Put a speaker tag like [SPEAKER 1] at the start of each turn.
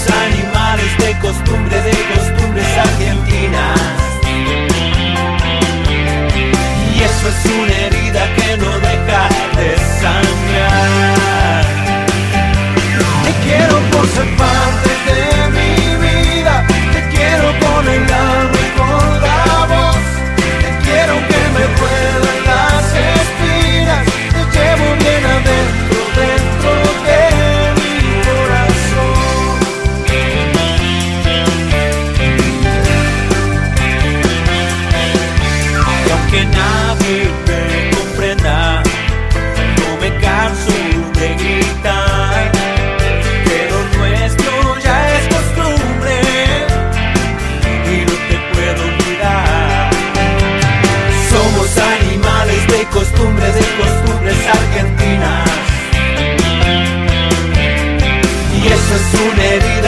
[SPEAKER 1] los animales de costumbre, de costumbres argentinas. Y eso es una herida que no deja de sangrar. Te quiero por ser que no